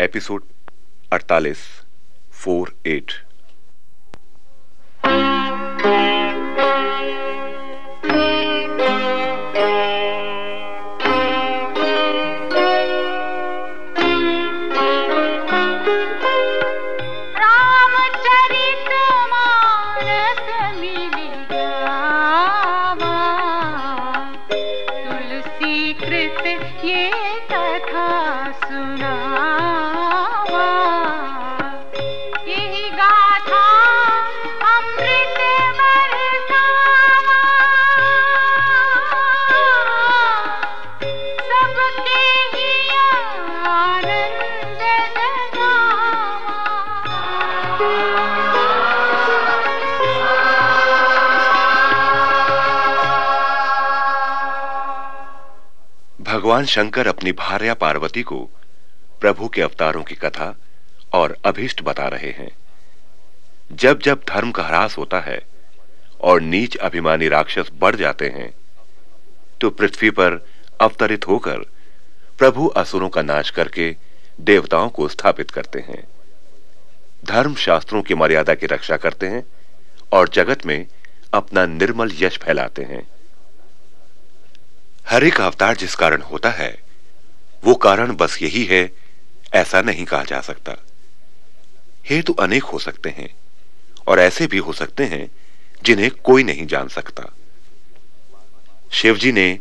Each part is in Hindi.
Episode 48 four eight. भगवान शंकर अपनी भार्या पार्वती को प्रभु के अवतारों की कथा और अभीष्ट बता रहे हैं। जब जब धर्म का ह्रास होता है और नीच अभिमानी राक्षस बढ़ जाते हैं तो पृथ्वी पर अवतरित होकर प्रभु असुरों का नाश करके देवताओं को स्थापित करते हैं। धर्म शास्त्रों की मर्यादा की रक्षा करते हैं और जगत में अपना निर्मल यश फैलाते हैं। हर एक अवतार जिस कारण होता है, वो कारण बस यही है, ऐसा नहीं कहा जा सकता। हेतु तो अनेक हो सकते हैं, और ऐसे भी हो सकते हैं, जिन्हें कोई नहीं जान सकता। शिवजी ने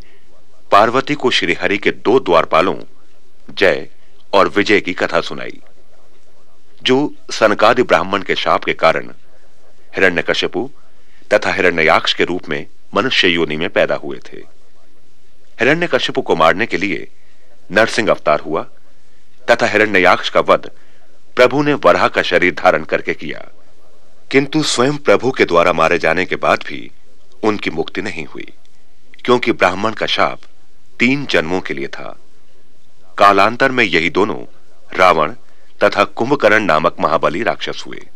पार्वती को श्रीहरि के दो द्वारपालों, जय और विजय की कथा सुनाई, जो सनकादि ब्राह्मण के शाप के कारण हिरण्यकश्यपु तथा हिरण्ययाक्ष के रूप में मनुष्य योनि में पैदा हुए थे। हिरण्यकश्यपु को मारने के लिए नरसिंह अवतार हुआ, तथा हिरण्ययाक्ष का वध प्रभु ने वराह का शरीर धारण करके किया। किंतु स्वयं प्रभु के द्वारा मारे जाने के बाद भी उनकी मुक्ति नहीं हुई, क्योंकि ब्राह्मण का शाप तीन जन्मों के लिए था। कालांतर में यही दोनों रावण तथा कुंभकर्ण नामक महाबली राक्षस हुए।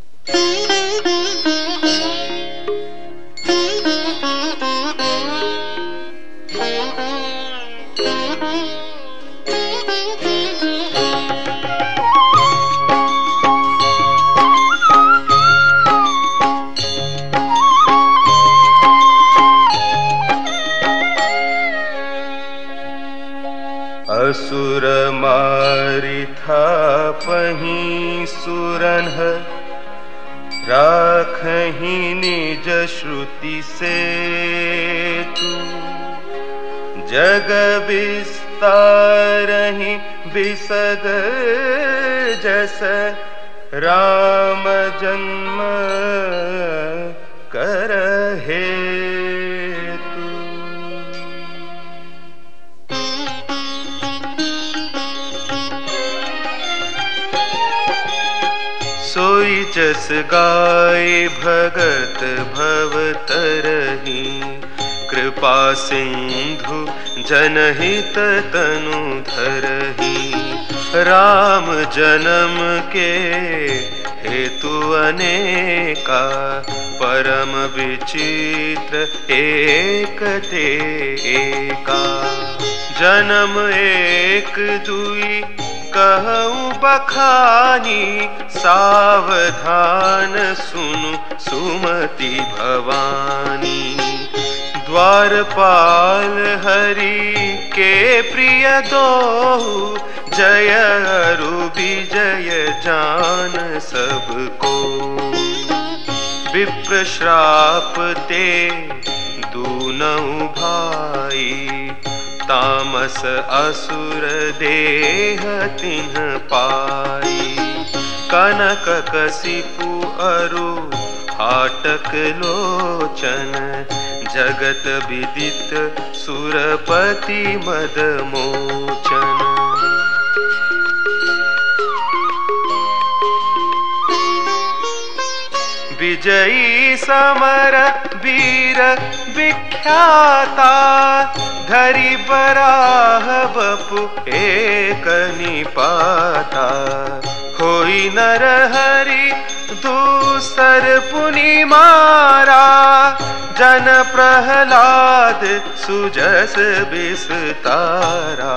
पही सुरन राखही निज श्रुति से तू। जग विस्तारहि विसग जस राम जन्म गाय भगत भव तरही कृपा सिंधु जनहित तनु धरही। राम जन्म के हेतु अनेका, परम विचित्र एक ते एका। जन्म एक दुई कहूँ बखानी सावधान सुनु सुमति भवानी। द्वारपाल हरि के प्रिय दो जय अरु विजय जान सबको। विप्र श्राप ते दूनऊ भाई तामस असुर देह तिन्ह पाई। कनक कसिपु अरु हाटक लोचन, जगत विदित सुरपति मद मोचन विजयी समर वीर विख्याता धरि बराह बपु एक निपाता। होई नर हरि दूसर पुनि मारा जन प्रहलाद सुजस विस्तारा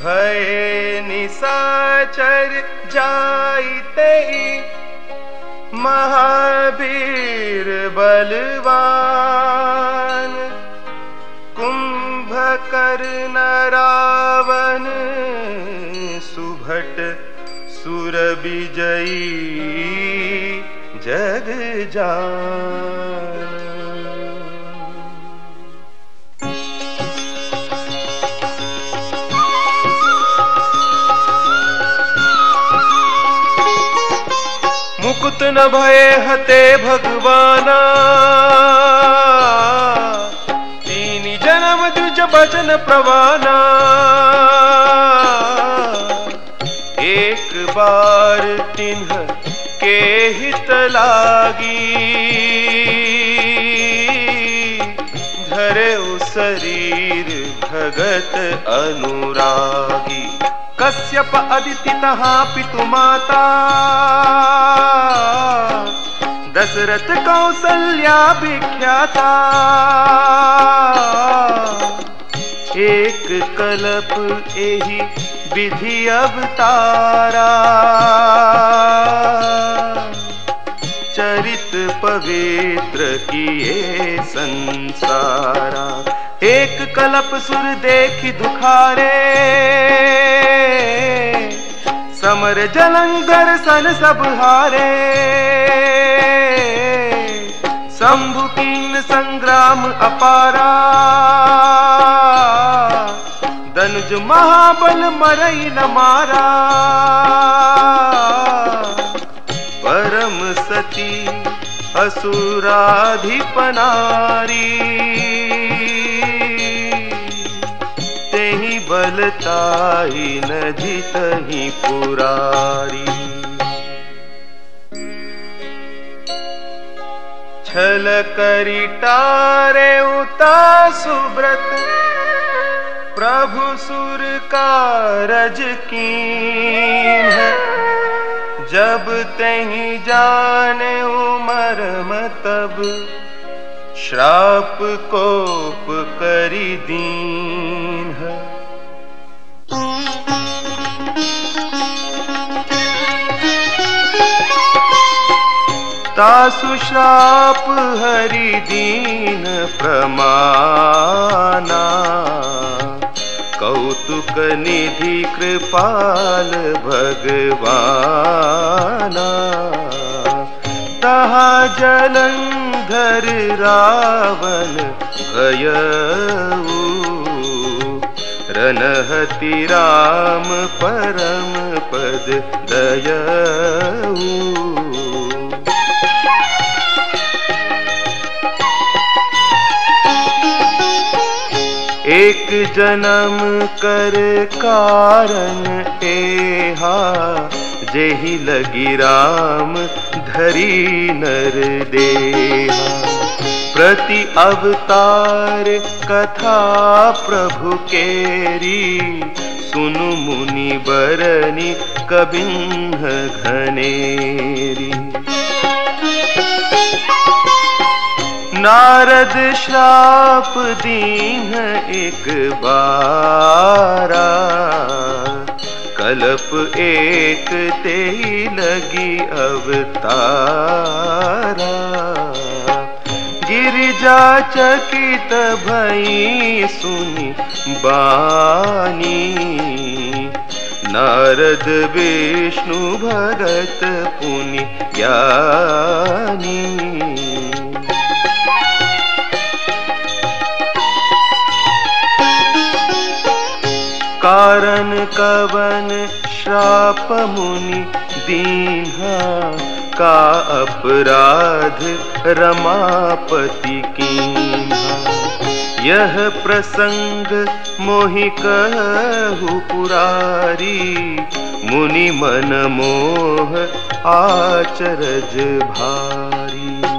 भय निसाचर जाइते महावीर बलवान कुंभकर्ण रावण सुभट सुर विजयी जग जान मुकुत न भय हते भगवाना। तीन जन्म, द्विज बचन प्रवाना। एक बार तिन्ह के हित लागी। धरे शरीर भगत अनुरागी। कश्यप अदिति पितु माता दशरथ कौसल्या विख्याता एक कलप एही विधि अवतारा। चरित पवित्र किए संसारा। एक कलप सुर देख दुखारे। समर जलंधर सन सब हारे। शंभु कीन संग्राम अपारा। दनुज महाबल मरई न मारा। परम सती असुराधिपनारी। तेहि बलताई न पुरारी। छल करी टारे उता सुब्रत, प्रभु सुर कारज है। जब तही जाने उमर मतब श्राप कोप करी दीन है तासु हरि दीन प्रमाना। कौतुक निधि कृपाल भगवाना। तहा जलंधर रावण भयऊ रनहति राम परम पद दयऊ। एक जन्म कर कारण एहा जेहि लगी राम धरी नर देहा। प्रति अवतार कथा प्रभु केरी, सुनु मुनि बरनी कबिन्ह घनेरी। नारद श्राप दीन एक बारा। कल्प एक ते लगी अवतारा। गिरिजा चकित भई सुनी बानी। नारद विष्णु भगत पुनि ज्ञानी कारण कवन श्राप मुनि दीन्हा का अपराध रमापति कीन्हा। यह प्रसंग मोहि कहु पुरारी, मुनि मन मोह आचरज भारी।